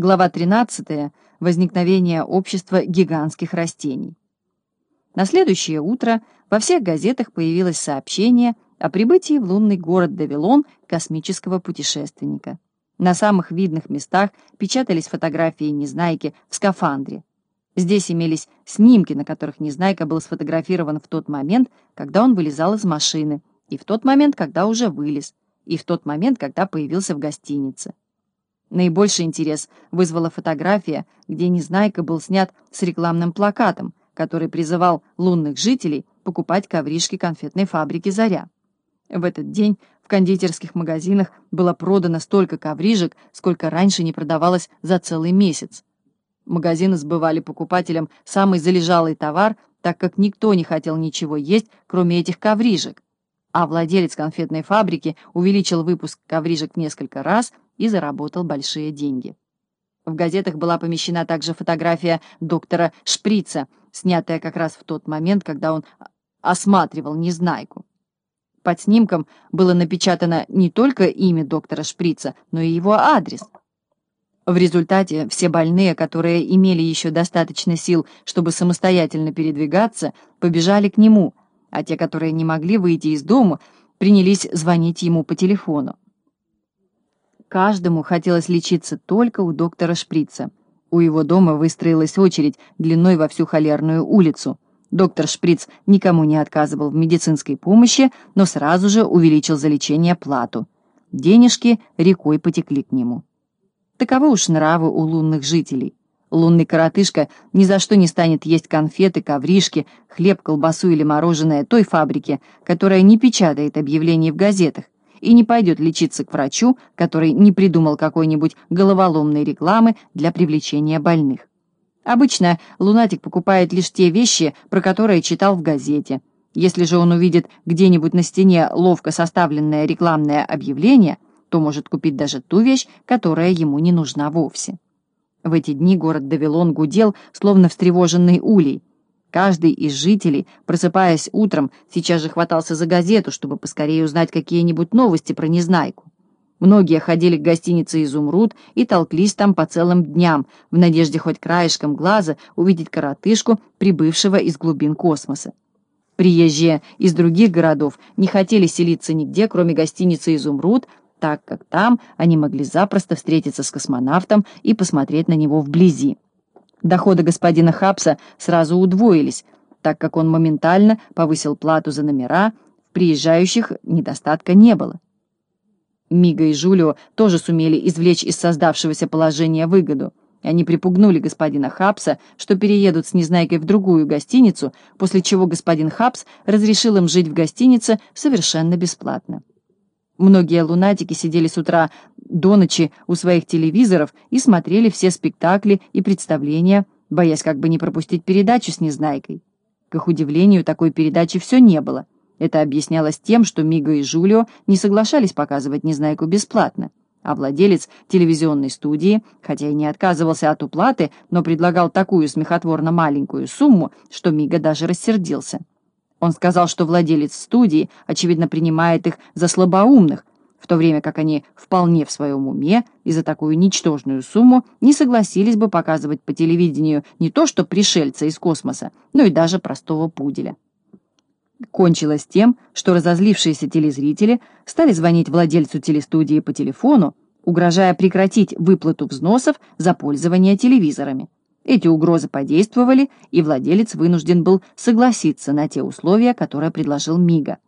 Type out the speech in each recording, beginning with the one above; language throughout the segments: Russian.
Глава 13. Возникновение общества гигантских растений. На следующее утро во всех газетах появилось сообщение о прибытии в лунный город Давилон космического путешественника. На самых видных местах печатались фотографии Незнайки в скафандре. Здесь имелись снимки, на которых Незнайка был сфотографирован в тот момент, когда он вылезал из машины, и в тот момент, когда уже вылез, и в тот момент, когда появился в гостинице. Наибольший интерес вызвала фотография, где Незнайка был снят с рекламным плакатом, который призывал лунных жителей покупать ковришки конфетной фабрики «Заря». В этот день в кондитерских магазинах было продано столько коврижек, сколько раньше не продавалось за целый месяц. Магазины сбывали покупателям самый залежалый товар, так как никто не хотел ничего есть, кроме этих коврижек. А владелец конфетной фабрики увеличил выпуск коврижек несколько раз – и заработал большие деньги. В газетах была помещена также фотография доктора Шприца, снятая как раз в тот момент, когда он осматривал Незнайку. Под снимком было напечатано не только имя доктора Шприца, но и его адрес. В результате все больные, которые имели еще достаточно сил, чтобы самостоятельно передвигаться, побежали к нему, а те, которые не могли выйти из дома, принялись звонить ему по телефону. Каждому хотелось лечиться только у доктора Шприца. У его дома выстроилась очередь длиной во всю холерную улицу. Доктор Шприц никому не отказывал в медицинской помощи, но сразу же увеличил за лечение плату. Денежки рекой потекли к нему. Таковы уж нравы у лунных жителей. Лунный коротышка ни за что не станет есть конфеты, ковришки, хлеб, колбасу или мороженое той фабрики, которая не печатает объявлений в газетах, и не пойдет лечиться к врачу, который не придумал какой-нибудь головоломной рекламы для привлечения больных. Обычно лунатик покупает лишь те вещи, про которые читал в газете. Если же он увидит где-нибудь на стене ловко составленное рекламное объявление, то может купить даже ту вещь, которая ему не нужна вовсе. В эти дни город Давилон гудел, словно встревоженный улей. Каждый из жителей, просыпаясь утром, сейчас же хватался за газету, чтобы поскорее узнать какие-нибудь новости про Незнайку. Многие ходили к гостинице «Изумруд» и толклись там по целым дням, в надежде хоть краешком глаза увидеть коротышку, прибывшего из глубин космоса. Приезжие из других городов не хотели селиться нигде, кроме гостиницы «Изумруд», так как там они могли запросто встретиться с космонавтом и посмотреть на него вблизи. Доходы господина Хапса сразу удвоились, так как он моментально повысил плату за номера, приезжающих недостатка не было. Мига и Жулио тоже сумели извлечь из создавшегося положения выгоду. Они припугнули господина Хапса, что переедут с Незнайкой в другую гостиницу, после чего господин Хапс разрешил им жить в гостинице совершенно бесплатно. Многие лунатики сидели с утра до ночи у своих телевизоров и смотрели все спектакли и представления, боясь как бы не пропустить передачу с Незнайкой. К их удивлению, такой передачи все не было. Это объяснялось тем, что Мига и Жулио не соглашались показывать Незнайку бесплатно, а владелец телевизионной студии, хотя и не отказывался от уплаты, но предлагал такую смехотворно маленькую сумму, что Мига даже рассердился. Он сказал, что владелец студии, очевидно, принимает их за слабоумных, в то время как они вполне в своем уме и за такую ничтожную сумму не согласились бы показывать по телевидению не то что пришельца из космоса, но и даже простого пуделя. Кончилось тем, что разозлившиеся телезрители стали звонить владельцу телестудии по телефону, угрожая прекратить выплату взносов за пользование телевизорами. Эти угрозы подействовали, и владелец вынужден был согласиться на те условия, которые предложил Мига.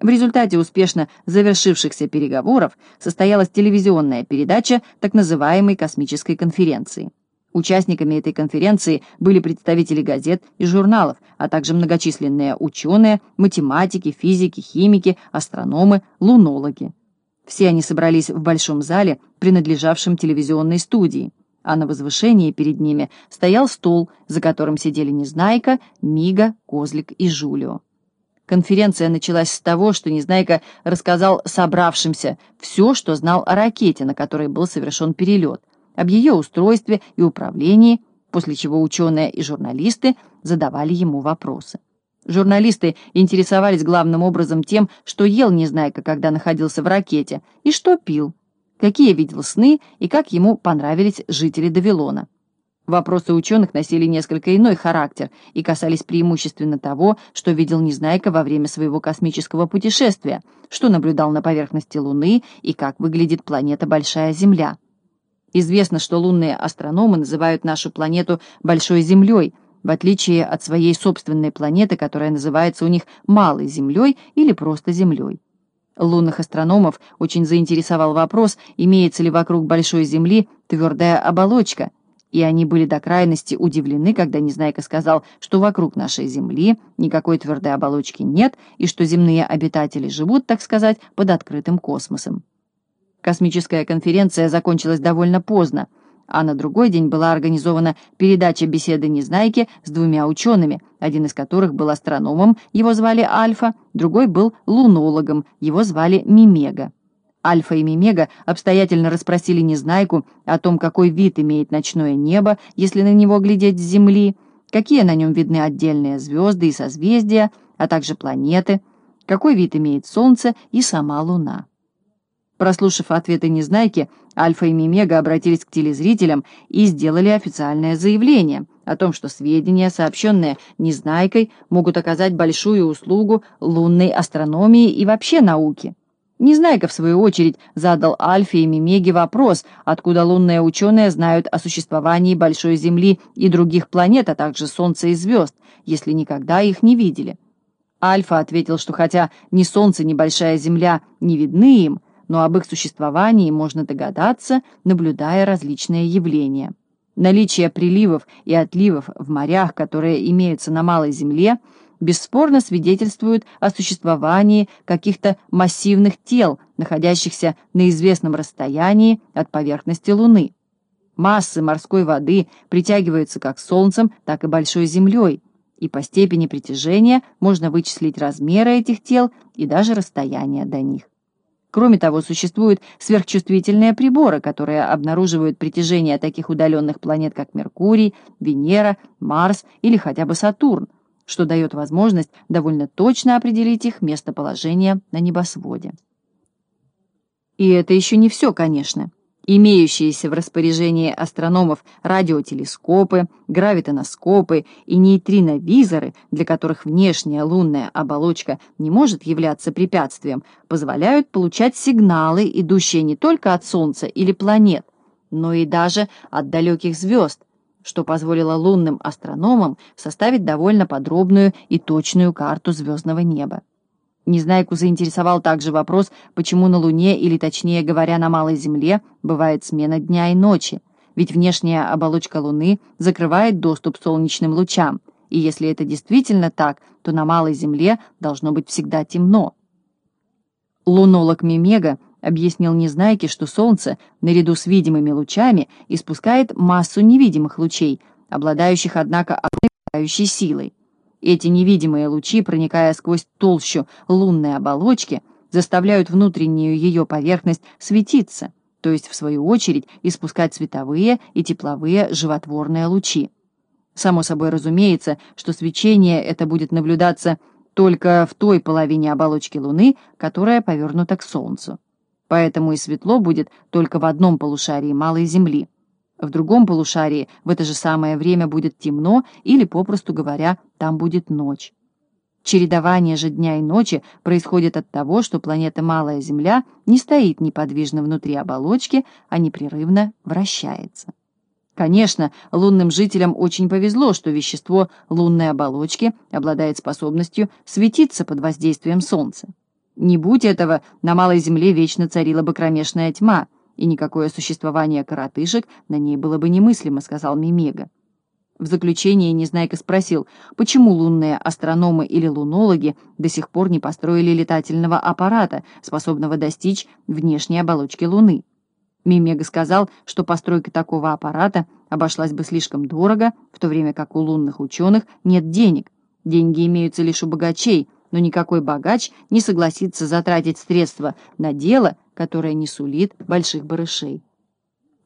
В результате успешно завершившихся переговоров состоялась телевизионная передача так называемой космической конференции. Участниками этой конференции были представители газет и журналов, а также многочисленные ученые, математики, физики, химики, астрономы, лунологи. Все они собрались в большом зале, принадлежавшем телевизионной студии а на возвышении перед ними стоял стол, за которым сидели Незнайка, Мига, Козлик и Жулио. Конференция началась с того, что Незнайка рассказал собравшимся все, что знал о ракете, на которой был совершен перелет, об ее устройстве и управлении, после чего ученые и журналисты задавали ему вопросы. Журналисты интересовались главным образом тем, что ел Незнайка, когда находился в ракете, и что пил. Какие видел сны и как ему понравились жители Давилона. Вопросы ученых носили несколько иной характер и касались преимущественно того, что видел Незнайка во время своего космического путешествия, что наблюдал на поверхности Луны и как выглядит планета Большая Земля. Известно, что лунные астрономы называют нашу планету Большой Землей, в отличие от своей собственной планеты, которая называется у них Малой Землей или просто Землей. Лунных астрономов очень заинтересовал вопрос, имеется ли вокруг Большой Земли твердая оболочка – и они были до крайности удивлены, когда Незнайка сказал, что вокруг нашей Земли никакой твердой оболочки нет и что земные обитатели живут, так сказать, под открытым космосом. Космическая конференция закончилась довольно поздно, а на другой день была организована передача беседы Незнайки с двумя учеными, один из которых был астрономом, его звали Альфа, другой был лунологом, его звали Мимега. Альфа и Мимега обстоятельно расспросили Незнайку о том, какой вид имеет ночное небо, если на него глядеть с Земли, какие на нем видны отдельные звезды и созвездия, а также планеты, какой вид имеет Солнце и сама Луна. Прослушав ответы Незнайки, Альфа и Мимега обратились к телезрителям и сделали официальное заявление о том, что сведения, сообщенные Незнайкой, могут оказать большую услугу лунной астрономии и вообще науке. Незнайка, в свою очередь, задал Альфе и Мимеге вопрос, откуда лунные ученые знают о существовании Большой Земли и других планет, а также Солнца и звезд, если никогда их не видели. Альфа ответил, что хотя ни Солнце, ни Большая Земля не видны им, но об их существовании можно догадаться, наблюдая различные явления. Наличие приливов и отливов в морях, которые имеются на Малой Земле – бесспорно свидетельствуют о существовании каких-то массивных тел, находящихся на известном расстоянии от поверхности Луны. Массы морской воды притягиваются как Солнцем, так и Большой Землей, и по степени притяжения можно вычислить размеры этих тел и даже расстояние до них. Кроме того, существуют сверхчувствительные приборы, которые обнаруживают притяжение таких удаленных планет, как Меркурий, Венера, Марс или хотя бы Сатурн, что дает возможность довольно точно определить их местоположение на небосводе. И это еще не все, конечно. Имеющиеся в распоряжении астрономов радиотелескопы, гравитоноскопы и нейтриновизоры, для которых внешняя лунная оболочка не может являться препятствием, позволяют получать сигналы, идущие не только от Солнца или планет, но и даже от далеких звезд, что позволило лунным астрономам составить довольно подробную и точную карту звездного неба. Незнайку заинтересовал также вопрос, почему на Луне, или точнее говоря, на Малой Земле, бывает смена дня и ночи, ведь внешняя оболочка Луны закрывает доступ солнечным лучам, и если это действительно так, то на Малой Земле должно быть всегда темно. Лунолог Мимега объяснил Незнайке, что Солнце, наряду с видимыми лучами, испускает массу невидимых лучей, обладающих, однако, ослепляющей силой. Эти невидимые лучи, проникая сквозь толщу лунной оболочки, заставляют внутреннюю ее поверхность светиться, то есть, в свою очередь, испускать световые и тепловые животворные лучи. Само собой разумеется, что свечение это будет наблюдаться только в той половине оболочки Луны, которая повернута к Солнцу поэтому и светло будет только в одном полушарии Малой Земли. В другом полушарии в это же самое время будет темно или, попросту говоря, там будет ночь. Чередование же дня и ночи происходит от того, что планета Малая Земля не стоит неподвижно внутри оболочки, а непрерывно вращается. Конечно, лунным жителям очень повезло, что вещество лунной оболочки обладает способностью светиться под воздействием Солнца. Не будь этого, на Малой Земле вечно царила бы кромешная тьма, и никакое существование коротышек на ней было бы немыслимо, сказал Мимега. В заключение Незнайка спросил, почему лунные астрономы или лунологи до сих пор не построили летательного аппарата, способного достичь внешней оболочки Луны. Мимега сказал, что постройка такого аппарата обошлась бы слишком дорого, в то время как у лунных ученых нет денег. Деньги имеются лишь у богачей – но никакой богач не согласится затратить средства на дело, которое не сулит больших барышей.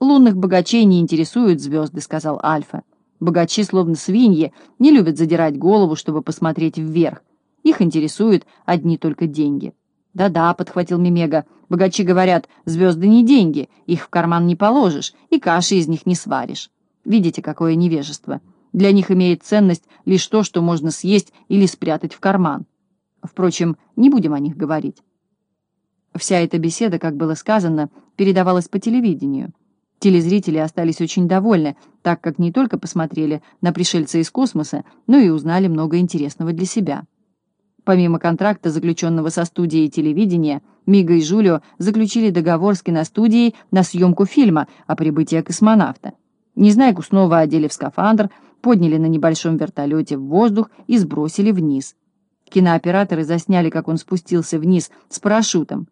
«Лунных богачей не интересуют звезды», — сказал Альфа. «Богачи, словно свиньи, не любят задирать голову, чтобы посмотреть вверх. Их интересуют одни только деньги. «Да-да», — подхватил Мимега, — «богачи говорят, звезды не деньги, их в карман не положишь, и каши из них не сваришь. Видите, какое невежество. Для них имеет ценность лишь то, что можно съесть или спрятать в карман. Впрочем, не будем о них говорить». Вся эта беседа, как было сказано, передавалась по телевидению. Телезрители остались очень довольны, так как не только посмотрели на пришельца из космоса, но и узнали много интересного для себя. Помимо контракта, заключенного со студией телевидения, Мига и Жулио заключили договор с киностудией на съемку фильма о прибытии космонавта. Незнайку снова одели в скафандр, подняли на небольшом вертолете в воздух и сбросили вниз. Кинооператоры засняли, как он спустился вниз с парашютом.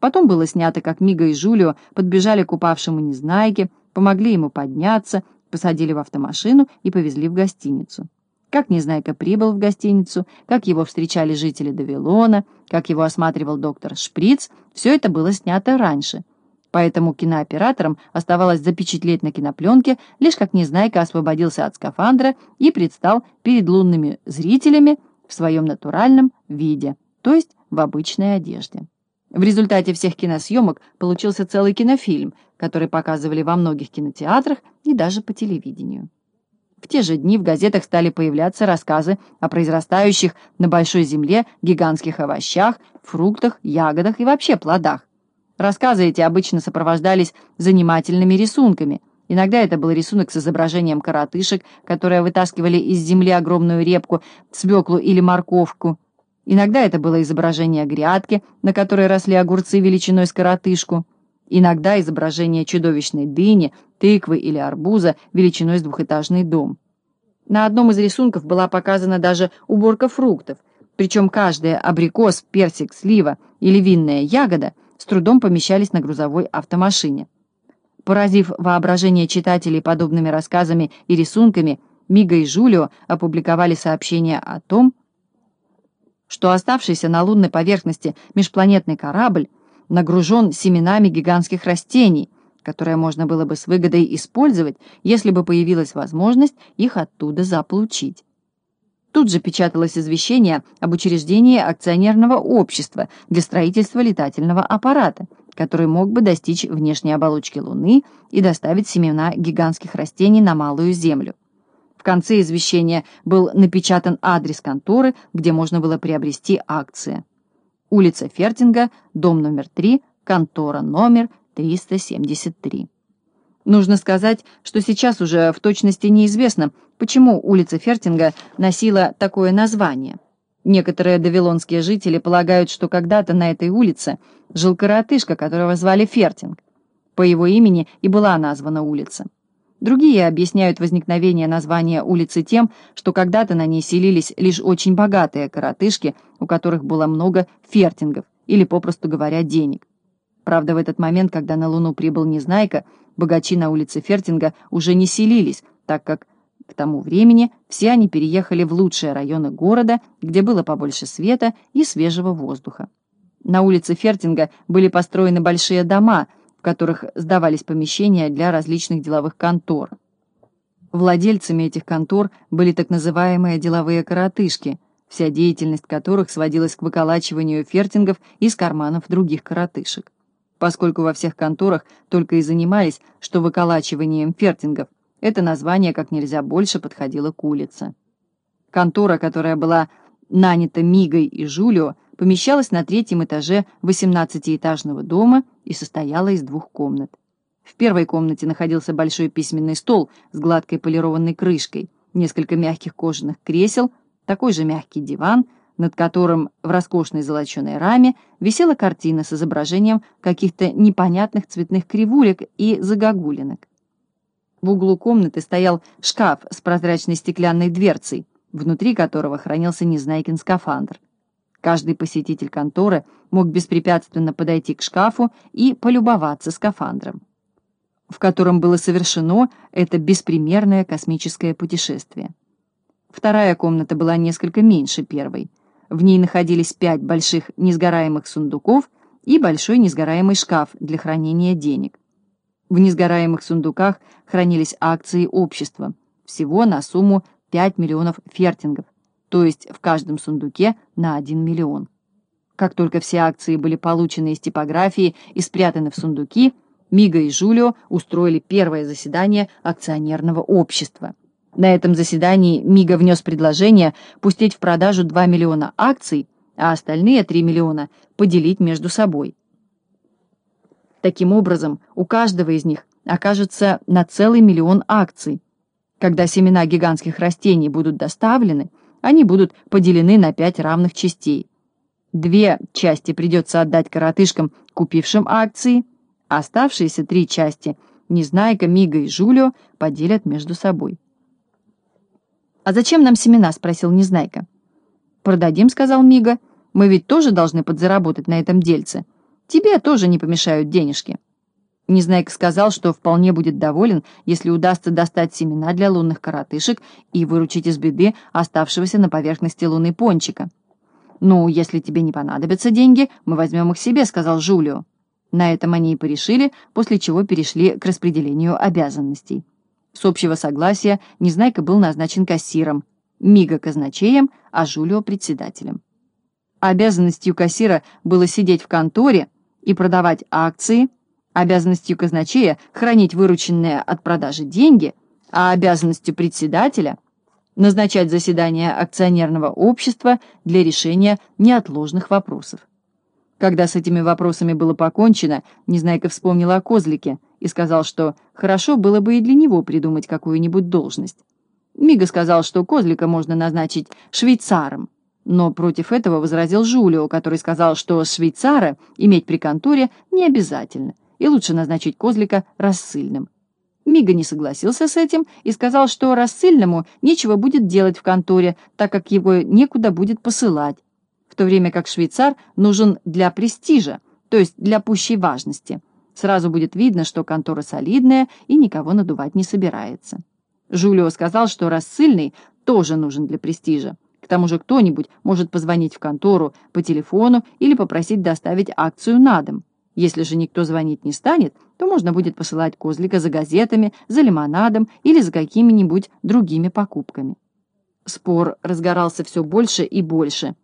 Потом было снято, как Мига и Жулио подбежали к упавшему Незнайке, помогли ему подняться, посадили в автомашину и повезли в гостиницу. Как Незнайка прибыл в гостиницу, как его встречали жители Давилона, как его осматривал доктор Шприц, все это было снято раньше. Поэтому кинооператорам оставалось запечатлеть на кинопленке, лишь как Незнайка освободился от скафандра и предстал перед лунными зрителями в своем натуральном виде, то есть в обычной одежде. В результате всех киносъемок получился целый кинофильм, который показывали во многих кинотеатрах и даже по телевидению. В те же дни в газетах стали появляться рассказы о произрастающих на большой земле гигантских овощах, фруктах, ягодах и вообще плодах. Рассказы эти обычно сопровождались занимательными рисунками. Иногда это был рисунок с изображением коротышек, которые вытаскивали из земли огромную репку, свеклу или морковку. Иногда это было изображение грядки, на которой росли огурцы величиной с коротышку. Иногда изображение чудовищной дыни, тыквы или арбуза величиной с двухэтажный дом. На одном из рисунков была показана даже уборка фруктов, причем каждая абрикос, персик, слива или винная ягода с трудом помещались на грузовой автомашине. Поразив воображение читателей подобными рассказами и рисунками, Мига и Жулио опубликовали сообщение о том, что оставшийся на лунной поверхности межпланетный корабль нагружен семенами гигантских растений, которые можно было бы с выгодой использовать, если бы появилась возможность их оттуда заполучить. Тут же печаталось извещение об учреждении акционерного общества для строительства летательного аппарата, который мог бы достичь внешней оболочки Луны и доставить семена гигантских растений на Малую Землю. В конце извещения был напечатан адрес конторы, где можно было приобрести акции. Улица Фертинга, дом номер 3, контора номер 373. Нужно сказать, что сейчас уже в точности неизвестно, почему улица Фертинга носила такое название. Некоторые давилонские жители полагают, что когда-то на этой улице жил коротышка, которого звали Фертинг. По его имени и была названа улица. Другие объясняют возникновение названия улицы тем, что когда-то на ней селились лишь очень богатые коротышки, у которых было много фертингов, или, попросту говоря, денег. Правда, в этот момент, когда на Луну прибыл Незнайка, богачи на улице Фертинга уже не селились, так как к тому времени все они переехали в лучшие районы города, где было побольше света и свежего воздуха. На улице Фертинга были построены большие дома – в которых сдавались помещения для различных деловых контор. Владельцами этих контор были так называемые деловые коротышки, вся деятельность которых сводилась к выколачиванию фертингов из карманов других коротышек. Поскольку во всех конторах только и занимались, что выколачиванием фертингов, это название как нельзя больше подходило к улице. Контора, которая была нанята Мигой и Жулио, помещалась на третьем этаже 18-этажного дома и состояла из двух комнат. В первой комнате находился большой письменный стол с гладкой полированной крышкой, несколько мягких кожаных кресел, такой же мягкий диван, над которым в роскошной золоченой раме висела картина с изображением каких-то непонятных цветных кривулек и загогулинок. В углу комнаты стоял шкаф с прозрачной стеклянной дверцей, внутри которого хранился Незнайкин скафандр. Каждый посетитель конторы мог беспрепятственно подойти к шкафу и полюбоваться скафандром, в котором было совершено это беспримерное космическое путешествие. Вторая комната была несколько меньше первой. В ней находились пять больших несгораемых сундуков и большой несгораемый шкаф для хранения денег. В несгораемых сундуках хранились акции общества, всего на сумму 5 миллионов фертингов, то есть в каждом сундуке на 1 миллион. Как только все акции были получены из типографии и спрятаны в сундуки, Мига и Жулио устроили первое заседание акционерного общества. На этом заседании Мига внес предложение пустить в продажу 2 миллиона акций, а остальные 3 миллиона поделить между собой. Таким образом, у каждого из них окажется на целый миллион акций. Когда семена гигантских растений будут доставлены, они будут поделены на пять равных частей. Две части придется отдать коротышкам, купившим акции, оставшиеся три части Незнайка, Мига и Жулио поделят между собой. «А зачем нам семена?» — спросил Незнайка. «Продадим», — сказал Мига. «Мы ведь тоже должны подзаработать на этом дельце. Тебе тоже не помешают денежки». Незнайка сказал, что вполне будет доволен, если удастся достать семена для лунных коротышек и выручить из беды оставшегося на поверхности луны пончика. «Ну, если тебе не понадобятся деньги, мы возьмем их себе», — сказал Жулио. На этом они и порешили, после чего перешли к распределению обязанностей. С общего согласия Незнайка был назначен кассиром, Мига — казначеем, а Жулио — председателем. Обязанностью кассира было сидеть в конторе и продавать акции, обязанностью казначея — хранить вырученные от продажи деньги, а обязанностью председателя — назначать заседания акционерного общества для решения неотложных вопросов. Когда с этими вопросами было покончено, Незнайка вспомнила о козлике и сказал, что хорошо было бы и для него придумать какую-нибудь должность. Мига сказал, что козлика можно назначить швейцаром, но против этого возразил Жулио, который сказал, что швейцара иметь при конторе не обязательно, и лучше назначить козлика рассыльным. Мига не согласился с этим и сказал, что рассыльному нечего будет делать в конторе, так как его некуда будет посылать, в то время как швейцар нужен для престижа, то есть для пущей важности. Сразу будет видно, что контора солидная и никого надувать не собирается. Жулио сказал, что рассыльный тоже нужен для престижа. К тому же кто-нибудь может позвонить в контору по телефону или попросить доставить акцию на дом. Если же никто звонить не станет, то можно будет посылать козлика за газетами, за лимонадом или за какими-нибудь другими покупками. Спор разгорался все больше и больше.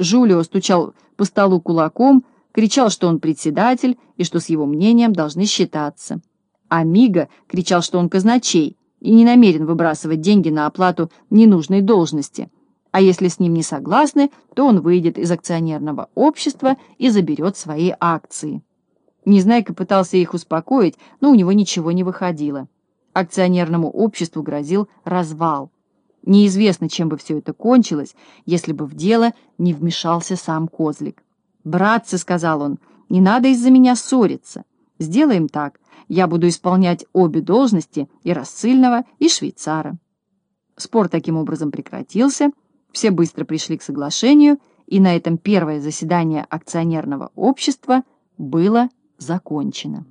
Жулио стучал по столу кулаком, кричал, что он председатель и что с его мнением должны считаться. А Мига кричал, что он казначей и не намерен выбрасывать деньги на оплату ненужной должности. А если с ним не согласны, то он выйдет из акционерного общества и заберет свои акции. Незнайка пытался их успокоить, но у него ничего не выходило. Акционерному обществу грозил развал. Неизвестно, чем бы все это кончилось, если бы в дело не вмешался сам Козлик. «Братцы», — сказал он, — «не надо из-за меня ссориться. Сделаем так. Я буду исполнять обе должности и рассыльного, и швейцара». Спор таким образом прекратился, все быстро пришли к соглашению, и на этом первое заседание акционерного общества было закончено.